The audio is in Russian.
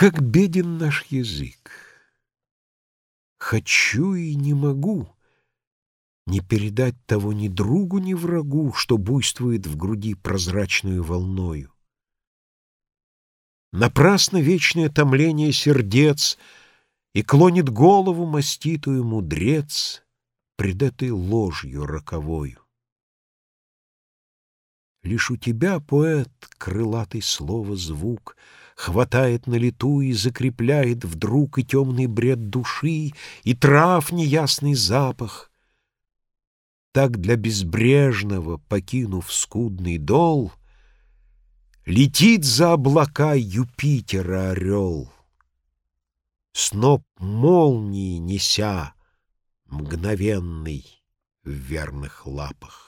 Как беден наш язык! Хочу и не могу не передать того ни другу, ни врагу, что буйствует в груди прозрачную волною. Напрасно вечное томление сердец И клонит голову маститую мудрец Пред этой ложью роковою. Лишь у тебя, поэт, крылатый слово звук Хватает на лету и закрепляет вдруг И темный бред души, и трав неясный запах. Так для безбрежного, покинув скудный дол, Летит за облака Юпитера орел, Сноп молнии неся, мгновенный в верных лапах.